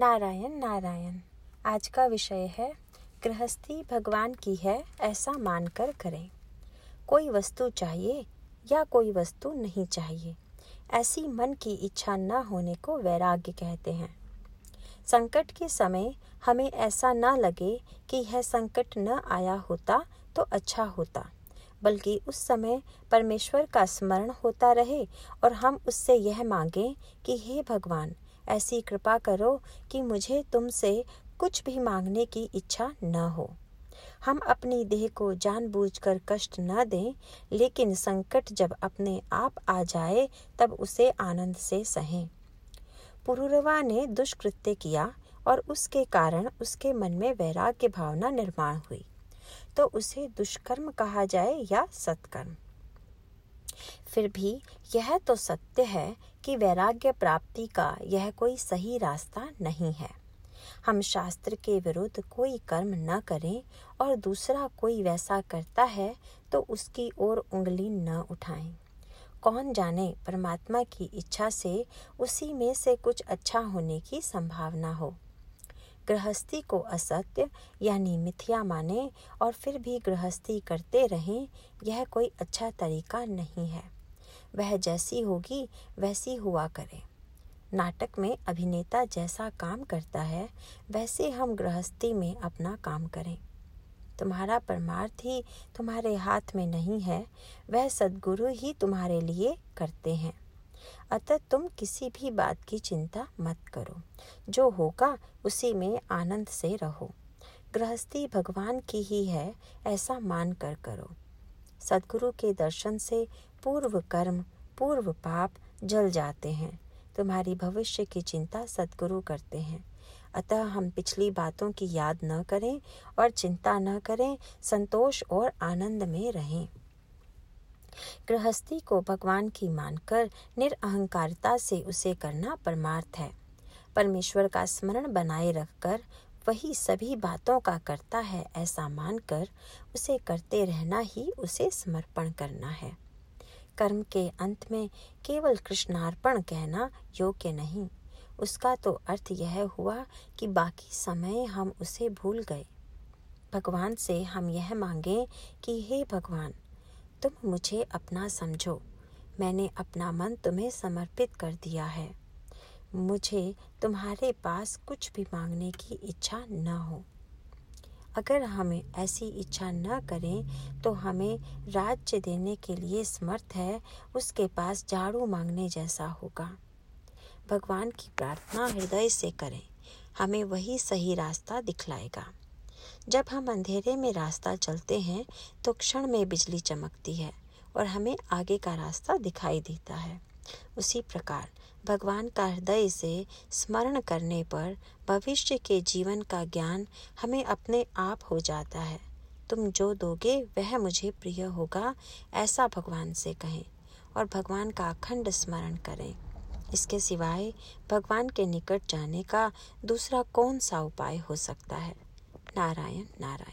नारायण नारायण। आज का विषय है, गृहस्थी भगवान की है, ऐसा मानकर करें। कोई वस्तु चाहिए या कोई वस्तु नहीं चाहिए, ऐसी मन की इच्छा न होने को वैराग्य कहते हैं। संकट के समय हमें ऐसा न लगे कि यह संकट न आया होता तो अच्छा होता, बल्कि उस समय परमेश्वर का स्मरण होता रहे और हम उससे यह मांगें कि हे भगवान ऐसी कृपा करो कि मुझे तुमसे कुछ भी मांगने की इच्छा न हो। हम अपनी देह को जानबूझकर कष्ट न दें, लेकिन संकट जब अपने आप आ जाए, तब उसे आनंद से सहें। पुरुरवा ने दुष्कृत्य किया और उसके कारण उसके मन में वैराग्य भावना निर्माण हुई। तो उसे दुष्कर्म कहा जाए या सत्कर्म? फिर भी यह तो सत्य है कि वैराग्य प्राप्ति का यह कोई सही रास्ता नहीं है। हम शास्त्र के विरुद्ध कोई कर्म न करें और दूसरा कोई वैसा करता है तो उसकी ओर उंगली न उठाएँ। कौन जाने परमात्मा की इच्छा से उसी में से कुछ अच्छा होने की संभावना हो। गृहस्थी को असत्य यानी मिथ्या माने और फिर भी गृहस्थी करते रहें, यह कोई अच्छा तरीका नहीं है। वह जैसी होगी, वैसी हुआ करे। नाटक में अभिनेता जैसा काम करता है, वैसे हम गृहस्थी में अपना काम करें। तुम्हारा परमार्थ ही तुम्हारे हाथ में नहीं है, वह सदगुरु ही तुम्हारे लिए करते हैं। अतः तुम किसी भी बात की चिंता मत करो, जो होगा उसी में आनंद से रहो। गृहस्थी भगवान की ही है, ऐसा मान कर करो। सदगुरु के दर्शन से पूर्व कर्म, पूर्व पाप जल जाते हैं। तुम्हारी भविष्य की चिंता सदगुरु करते हैं। अतः हम पिछली बातों की याद न करें और चिंता न करें, संतोष और आनंद में रहें। गृहस्थी को भगवान की मानकर निरअहकारिता से उसे करना परमार्थ है। परमेश्वर का स्मरण बनाए रखकर वही सभी बातों का करता है, ऐसा मानकर उसे करते रहना ही उसे समर्पण करना है। कर्म के अंत में केवल कृष्णार्पण कहना योग्य नहीं। उसका तो अर्थ यह हुआ कि बाकी समय हम उसे भूल गए। भगवान से हम यह मांगे कि, हे भगवान, तुम मुझे अपना समझो। मैंने अपना मन तुम्हें समर्पित कर दिया है। मुझे तुम्हारे पास कुछ भी मांगने की इच्छा न हो। अगर हमें ऐसी इच्छा न करें तो हमें राज्य देने के लिए समर्थ है, उसके पास झाड़ू मांगने जैसा होगा। भगवान की प्रार्थना हृदय से करें, हमें वही सही रास्ता दिखलाएगा। जब हम अंधेरे में रास्ता चलते हैं तो क्षण में बिजली चमकती है और हमें आगे का रास्ता दिखाई देता है। उसी प्रकार भगवान का हृदय से स्मरण करने पर भविष्य के जीवन का ज्ञान हमें अपने आप हो जाता है। तुम जो दोगे, वह मुझे प्रिय होगा, ऐसा भगवान से कहें और भगवान का अखंड स्मरण करें। इसके सिवाय भगवान के निकट जाने का दूसरा कौन सा उपाय हो सकता है? नारायण नारायण।